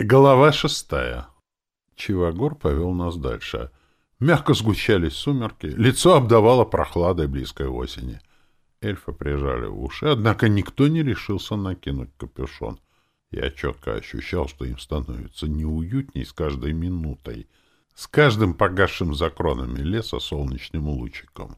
Глава шестая. Чивагор повел нас дальше. Мягко сгущались сумерки, лицо обдавало прохладой близкой осени. Эльфа прижали уши, однако никто не решился накинуть капюшон. Я четко ощущал, что им становится неуютней с каждой минутой, с каждым погасшим за кронами леса солнечным лучиком.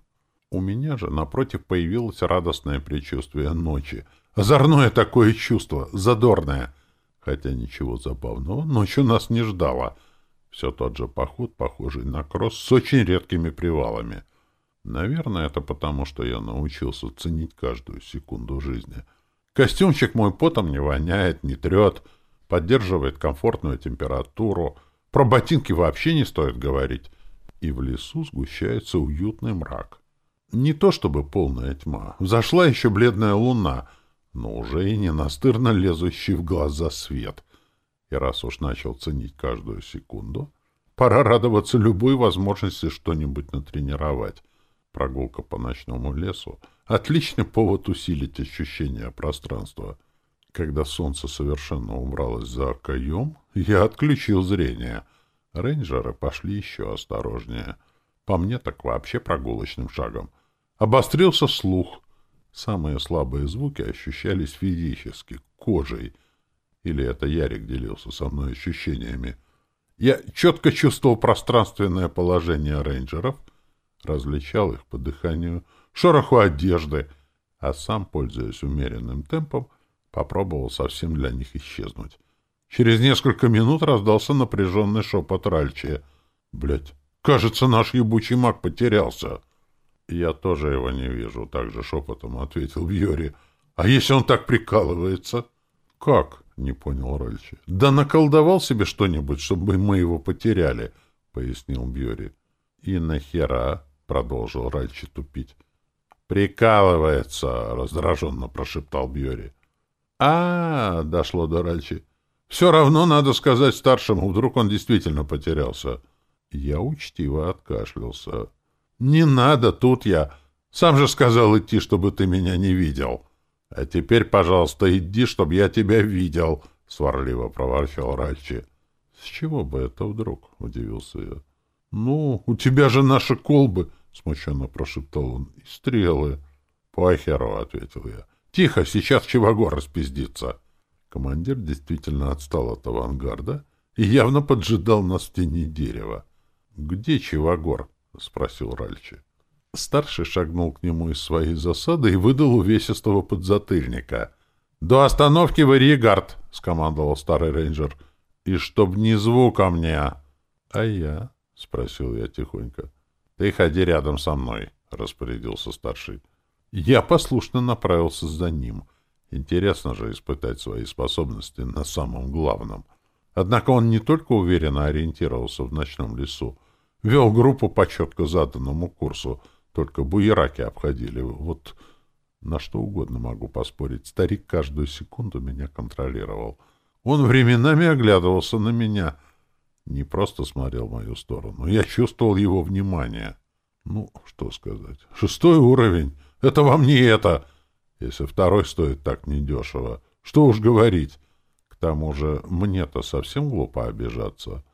У меня же, напротив, появилось радостное предчувствие ночи. Озорное такое чувство, задорное — хотя ничего забавного, ночью нас не ждало. Все тот же поход, похожий на кросс, с очень редкими привалами. Наверное, это потому, что я научился ценить каждую секунду жизни. Костюмчик мой потом не воняет, не трет, поддерживает комфортную температуру. Про ботинки вообще не стоит говорить. И в лесу сгущается уютный мрак. Не то чтобы полная тьма. Взошла еще бледная луна — но уже и ненастырно лезущий в глаза свет. И раз уж начал ценить каждую секунду, пора радоваться любой возможности что-нибудь натренировать. Прогулка по ночному лесу — отличный повод усилить ощущение пространства. Когда солнце совершенно убралось за окоем, я отключил зрение. Рейнджеры пошли еще осторожнее. По мне так вообще прогулочным шагом. Обострился слух — самые слабые звуки ощущались физически, кожей. Или это Ярик делился со мной ощущениями. Я четко чувствовал пространственное положение рейнджеров, различал их по дыханию, шороху одежды, а сам, пользуясь умеренным темпом, попробовал совсем для них исчезнуть. Через несколько минут раздался напряженный шепот Ральчия. «Блядь, кажется, наш ебучий маг потерялся!» Я тоже его не вижу, — также шепотом ответил Бьори. — А если он так прикалывается? — Как? — не понял Рольчи. — Да наколдовал себе что-нибудь, чтобы мы его потеряли, — пояснил Бьори. — И нахера? — продолжил Рольчи тупить. — Прикалывается, — раздраженно прошептал Бьори. А — -а, а, дошло до Рольчи. — Все равно надо сказать старшему, вдруг он действительно потерялся. Я учтиво откашлялся. «Не надо, тут я. Сам же сказал идти, чтобы ты меня не видел». «А теперь, пожалуйста, иди, чтобы я тебя видел», — сварливо проворчал Рачи. «С чего бы это вдруг?» — удивился я. «Ну, у тебя же наши колбы», — смущенно прошептал он, — «и стрелы». «Похеру», — ответил я. «Тихо, сейчас Чивагор распиздится». Командир действительно отстал от авангарда и явно поджидал нас в тени дерева. «Где Чивагор?» — спросил Ральчи. Старший шагнул к нему из своей засады и выдал увесистого подзатыльника. «До остановки в Ригард!» — скомандовал старый рейнджер. «И чтоб ни звука мне!» «А я?» — спросил я тихонько. «Ты ходи рядом со мной», — распорядился старший. Я послушно направился за ним. Интересно же испытать свои способности на самом главном. Однако он не только уверенно ориентировался в ночном лесу, вел группу по четко заданному курсу, только буераки обходили. Вот на что угодно могу поспорить. Старик каждую секунду меня контролировал. Он временами оглядывался на меня. Не просто смотрел в мою сторону. Я чувствовал его внимание. Ну, что сказать. Шестой уровень. Это вам не это. Если второй стоит так недешево. Что уж говорить. К тому же мне-то совсем глупо обижаться.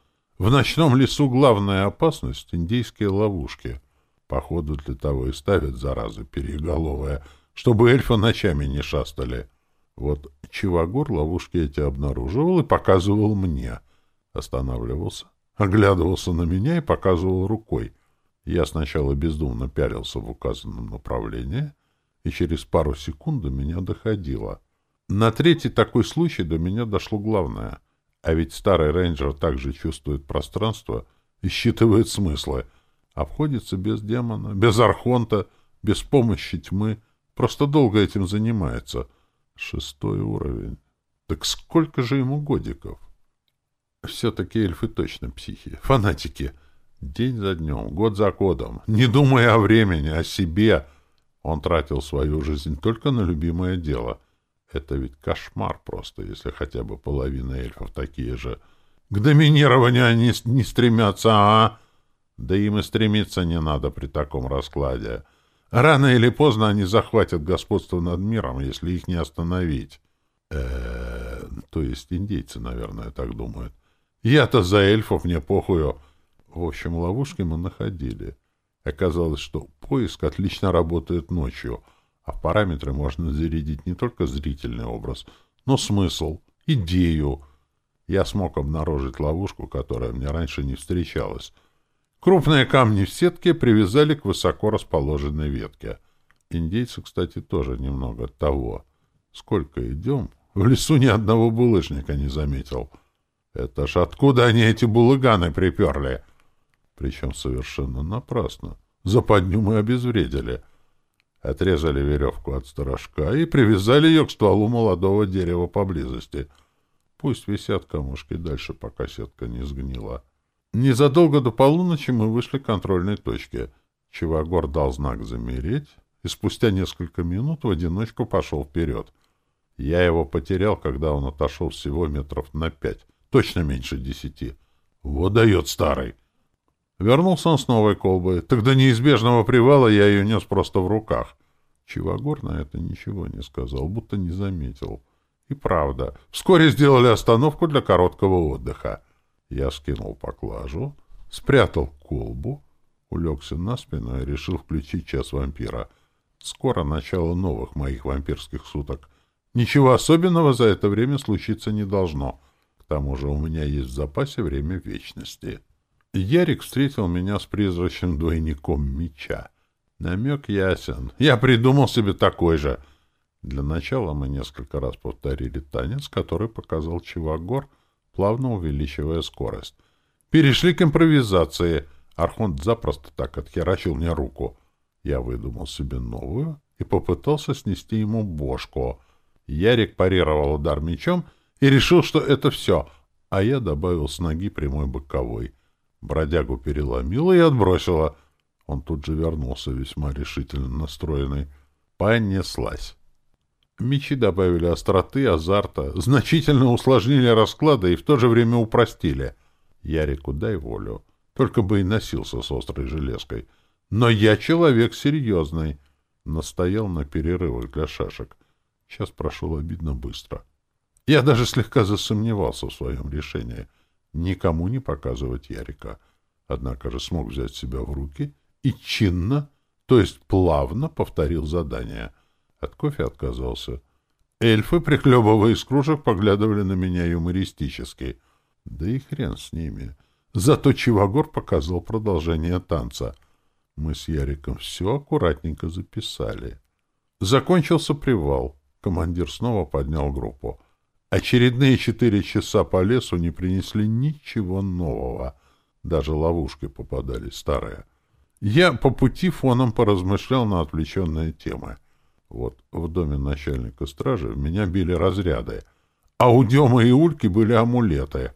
В ночном лесу главная опасность — индийские ловушки. Походу, для того и ставят, заразы, переголовая, чтобы эльфы ночами не шастали. Вот Чивагор ловушки эти обнаруживал и показывал мне. Останавливался, оглядывался на меня и показывал рукой. Я сначала бездумно пялился в указанном направлении, и через пару секунд до меня доходило. На третий такой случай до меня дошло главное — а ведь старый рейнджер также чувствует пространство и считывает смыслы. Обходится без демона, без архонта, без помощи тьмы. Просто долго этим занимается. Шестой уровень. Так сколько же ему годиков? Все-таки эльфы точно психи, фанатики. День за днем, год за годом, не думая о времени, о себе. Он тратил свою жизнь только на любимое дело. Это ведь кошмар просто, если хотя бы половина эльфов такие же. К доминированию они не стремятся, а? Да им и стремиться не надо при таком раскладе. Рано или поздно они захватят господство над миром, если их не остановить. Э -э то есть индейцы, наверное, так думают. Я-то за эльфов мне похую. В общем, ловушки мы находили. Оказалось, что поиск отлично работает ночью — а в параметры можно зарядить не только зрительный образ, но смысл, идею. Я смог обнаружить ловушку, которая мне раньше не встречалась. Крупные камни в сетке привязали к высоко расположенной ветке. Индейцы, кстати, тоже немного того. Сколько идем, в лесу ни одного булыжника не заметил. Это ж откуда они эти булыганы приперли? Причем совершенно напрасно. Западню мы обезвредили. — Отрезали веревку от сторожка и привязали ее к стволу молодого дерева поблизости. Пусть висят камушки дальше, пока сетка не сгнила. Незадолго до полуночи мы вышли к контрольной точке. Чивагор дал знак замереть, и спустя несколько минут в одиночку пошел вперед. Я его потерял, когда он отошел всего метров на пять, точно меньше десяти. Вот дает старый! Вернулся он с новой колбой. Тогда неизбежного привала я ее нес просто в руках. Чивагор на это ничего не сказал, будто не заметил. И правда, вскоре сделали остановку для короткого отдыха. Я скинул поклажу, спрятал колбу, улегся на спину и решил включить час вампира. Скоро начало новых моих вампирских суток. Ничего особенного за это время случиться не должно. К тому же у меня есть в запасе время вечности. Ярик встретил меня с призрачным двойником меча. Намек ясен. Я придумал себе такой же. Для начала мы несколько раз повторили танец, который показал Чивагор, плавно увеличивая скорость. Перешли к импровизации. Архонт запросто так отхерачил мне руку. Я выдумал себе новую и попытался снести ему бошку. Ярик парировал удар мечом и решил, что это все, а я добавил с ноги прямой боковой — Бродягу переломила и отбросила. Он тут же вернулся, весьма решительно настроенный. Понеслась. Мечи добавили остроты, азарта, значительно усложнили расклады и в то же время упростили. Ярику дай волю. Только бы и носился с острой железкой. Но я человек серьезный. Настоял на перерывах для шашек. Час прошел обидно быстро. Я даже слегка засомневался в своем решении — никому не показывать Ярика. Однако же смог взять себя в руки и чинно, то есть плавно повторил задание. От кофе отказался. Эльфы, приклебывая из кружек, поглядывали на меня юмористически. Да и хрен с ними. Зато Чивагор показал продолжение танца. Мы с Яриком все аккуратненько записали. Закончился привал. Командир снова поднял группу. Очередные четыре часа по лесу не принесли ничего нового. Даже ловушки попадали старые. Я по пути фоном поразмышлял на отвлеченные темы. Вот в доме начальника стражи меня били разряды, а у Дема и Ульки были амулеты.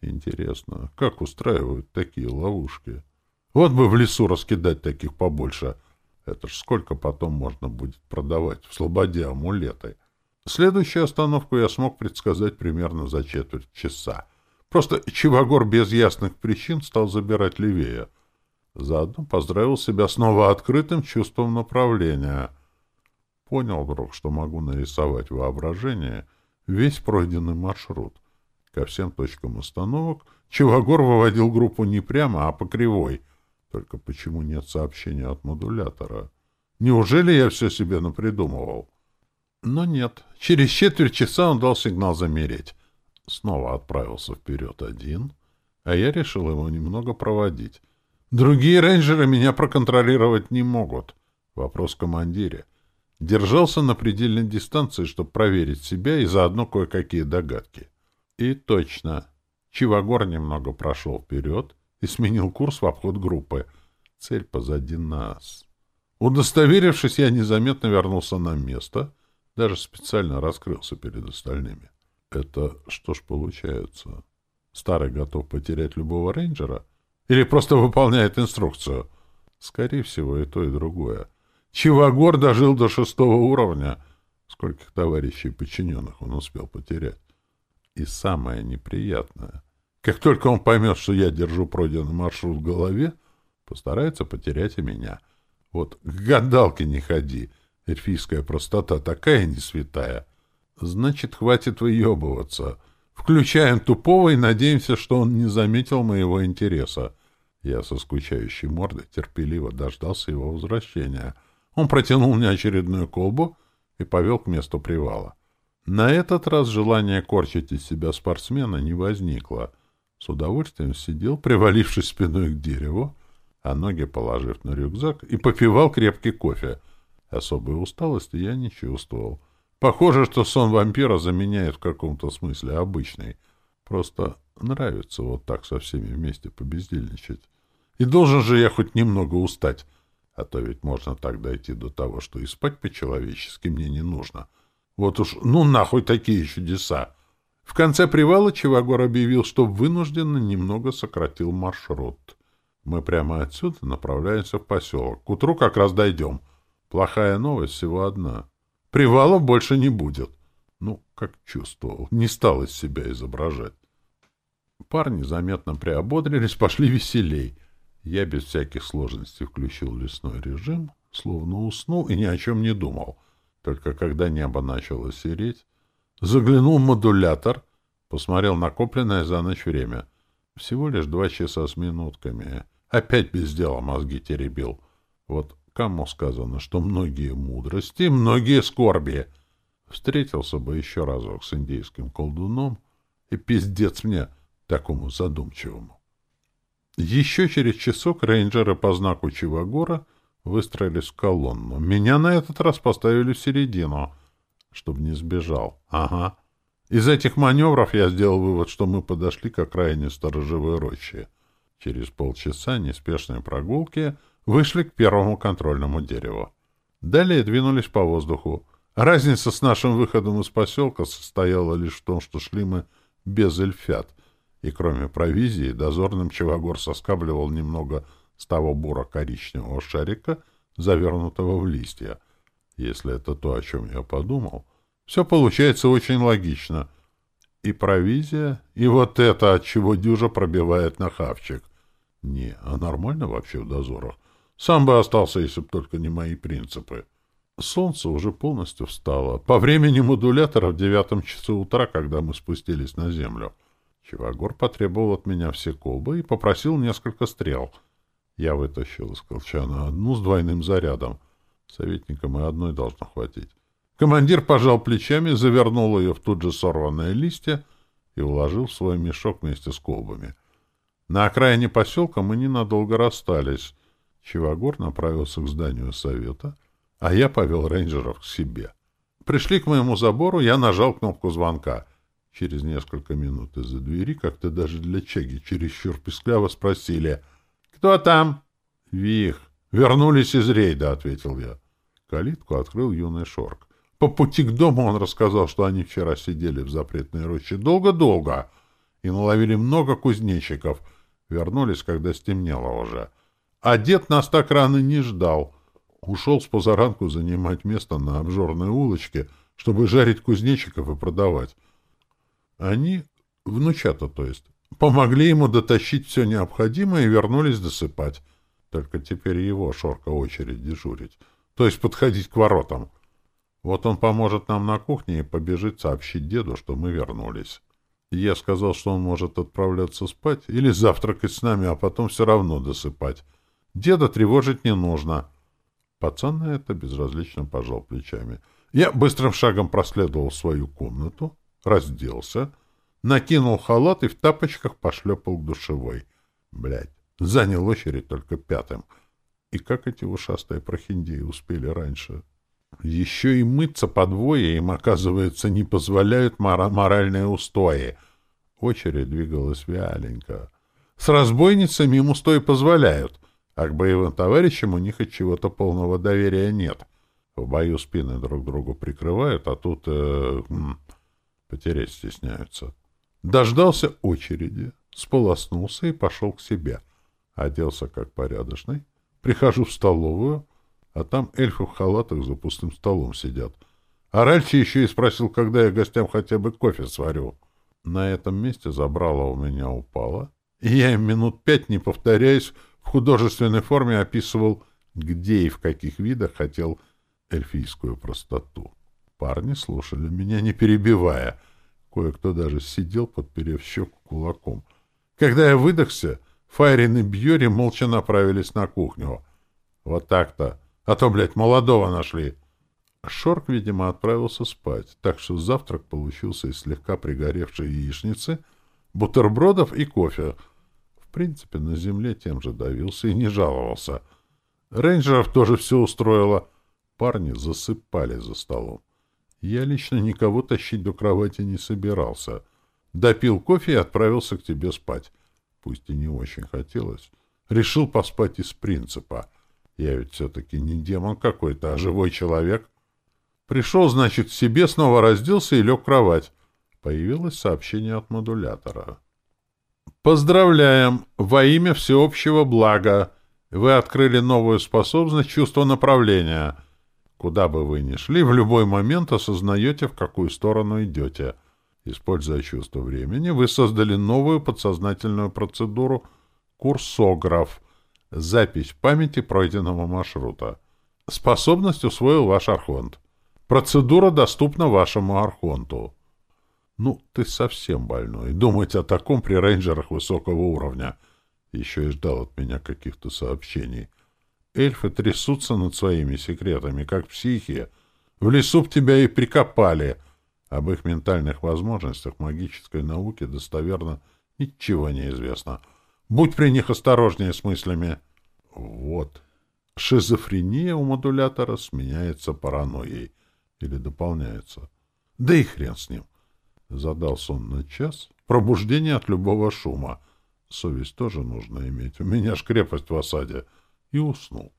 Интересно, как устраивают такие ловушки? Вот бы в лесу раскидать таких побольше. Это ж сколько потом можно будет продавать в слободе амулеты. — Следующую остановку я смог предсказать примерно за четверть часа. Просто Чивагор без ясных причин стал забирать левее. Заодно поздравил себя снова открытым чувством направления. Понял вдруг, что могу нарисовать воображение весь пройденный маршрут. Ко всем точкам остановок Чивагор выводил группу не прямо, а по кривой. Только почему нет сообщения от модулятора? Неужели я все себе напридумывал? Но нет, через четверть часа он дал сигнал замереть. Снова отправился вперед один, а я решил его немного проводить. Другие рейнджеры меня проконтролировать не могут. Вопрос в командире. Держался на предельной дистанции, чтобы проверить себя и заодно кое-какие догадки. И точно. Чивагор немного прошел вперед и сменил курс в обход группы. Цель позади нас. Удостоверившись, я незаметно вернулся на место — даже специально раскрылся перед остальными. Это что ж получается? Старый готов потерять любого рейнджера? Или просто выполняет инструкцию? Скорее всего, и то, и другое. Чивагор дожил до шестого уровня. Сколько товарищей подчиненных он успел потерять. И самое неприятное. Как только он поймет, что я держу пройденный маршрут в голове, постарается потерять и меня. Вот к гадалке не ходи. Эльфийская простота такая несвятая. Значит, хватит выебываться. Включаем тупого и надеемся, что он не заметил моего интереса. Я со скучающей мордой терпеливо дождался его возвращения. Он протянул мне очередную колбу и повел к месту привала. На этот раз желание корчить из себя спортсмена не возникло. С удовольствием сидел, привалившись спиной к дереву, а ноги положив на рюкзак, и попивал крепкий кофе — особой усталости я не чувствовал. Похоже, что сон вампира заменяет в каком-то смысле обычный. Просто нравится вот так со всеми вместе побездельничать. И должен же я хоть немного устать, а то ведь можно так дойти до того, что и спать по-человечески мне не нужно. Вот уж ну нахуй такие чудеса! В конце привала Чевагор объявил, что вынужденно немного сократил маршрут. Мы прямо отсюда направляемся в поселок. К утру как раз дойдем — Плохая новость всего одна. Привалов больше не будет. Ну, как чувствовал, не стал из себя изображать. Парни заметно приободрились, пошли веселей. Я без всяких сложностей включил лесной режим, словно уснул и ни о чем не думал. Только когда небо начало сереть, заглянул в модулятор, посмотрел накопленное за ночь время. Всего лишь два часа с минутками. Опять без дела мозги теребил. Вот Кому сказано, что многие мудрости, многие скорби. Встретился бы еще разок с индейским колдуном, и пиздец мне такому задумчивому. Еще через часок рейнджеры по знаку Чивагора выстроились в колонну. Меня на этот раз поставили в середину, чтобы не сбежал. Ага. Из этих маневров я сделал вывод, что мы подошли к окраине сторожевой рощи. Через полчаса неспешной прогулки — вышли к первому контрольному дереву. Далее двинулись по воздуху. Разница с нашим выходом из поселка состояла лишь в том, что шли мы без эльфят, и кроме провизии дозорным Чевагор соскабливал немного с того бура коричневого шарика, завернутого в листья. Если это то, о чем я подумал, все получается очень логично. И провизия, и вот это, от чего дюжа пробивает на хавчик. Не, а нормально вообще в дозорах? Сам бы остался, если бы только не мои принципы. Солнце уже полностью встало. По времени модулятора в девятом часу утра, когда мы спустились на землю. Чивагор потребовал от меня все колбы и попросил несколько стрел. Я вытащил из колчана одну с двойным зарядом. Советникам и одной должно хватить. Командир пожал плечами, завернул ее в тут же сорванное листья и уложил в свой мешок вместе с колбами. На окраине поселка мы ненадолго расстались. Чивагор направился к зданию совета, а я повел рейнджеров к себе. Пришли к моему забору, я нажал кнопку звонка. Через несколько минут из-за двери, как-то даже для Чеги, чересчур пискляво спросили «Кто там?» «Вих». «Вернулись из рейда», — ответил я. Калитку открыл юный Шорк. По пути к дому он рассказал, что они вчера сидели в запретной роще долго-долго и наловили много кузнечиков. Вернулись, когда стемнело уже а дед нас так рано не ждал. Ушел с позаранку занимать место на обжорной улочке, чтобы жарить кузнечиков и продавать. Они, внучата то есть, помогли ему дотащить все необходимое и вернулись досыпать. Только теперь его шорка очередь дежурить, то есть подходить к воротам. Вот он поможет нам на кухне и побежит сообщить деду, что мы вернулись. Я сказал, что он может отправляться спать или завтракать с нами, а потом все равно досыпать. Деда тревожить не нужно. Пацан на это безразлично пожал плечами. Я быстрым шагом проследовал свою комнату, разделся, накинул халат и в тапочках пошлепал к душевой. Блядь, занял очередь только пятым. И как эти ушастые прохиндеи успели раньше? Еще и мыться подвое им, оказывается, не позволяют мора моральные устои. Очередь двигалась вяленько. С разбойницами им устои позволяют — а к боевым товарищам у них от чего-то полного доверия нет. В бою спины друг другу прикрывают, а тут э, потерять стесняются. Дождался очереди, сполоснулся и пошел к себе. Оделся как порядочный. Прихожу в столовую, а там эльфы в халатах за пустым столом сидят. А раньше еще и спросил, когда я гостям хотя бы кофе сварю. На этом месте забрала у меня упала, и я им минут пять, не повторяясь, в художественной форме описывал, где и в каких видах хотел эльфийскую простоту. Парни слушали меня, не перебивая. Кое-кто даже сидел, подперев щеку кулаком. Когда я выдохся, Файрин и Бьюри молча направились на кухню. Вот так-то. А то, блядь, молодого нашли. Шорк, видимо, отправился спать, так что завтрак получился из слегка пригоревшей яичницы, бутербродов и кофе — принципе, на земле тем же давился и не жаловался. Рейнджеров тоже все устроило. Парни засыпали за столом. Я лично никого тащить до кровати не собирался. Допил кофе и отправился к тебе спать. Пусть и не очень хотелось. Решил поспать из принципа. Я ведь все-таки не демон какой-то, а живой человек. Пришел, значит, к себе, снова разделся и лег в кровать. Появилось сообщение от модулятора. Поздравляем! Во имя всеобщего блага! Вы открыли новую способность чувства направления. Куда бы вы ни шли, в любой момент осознаете, в какую сторону идете. Используя чувство времени, вы создали новую подсознательную процедуру «Курсограф» — запись памяти пройденного маршрута. Способность усвоил ваш архонт. Процедура доступна вашему архонту. Ну, ты совсем больной. Думать о таком при рейнджерах высокого уровня. Еще и ждал от меня каких-то сообщений. Эльфы трясутся над своими секретами, как психи. В лесу б тебя и прикопали. Об их ментальных возможностях магической науке достоверно ничего не известно. Будь при них осторожнее с мыслями. Вот. Шизофрения у модулятора сменяется паранойей. Или дополняется. Да и хрен с ним. Задался на час. Пробуждение от любого шума. Совесть тоже нужно иметь. У меня ж крепость в осаде. И уснул.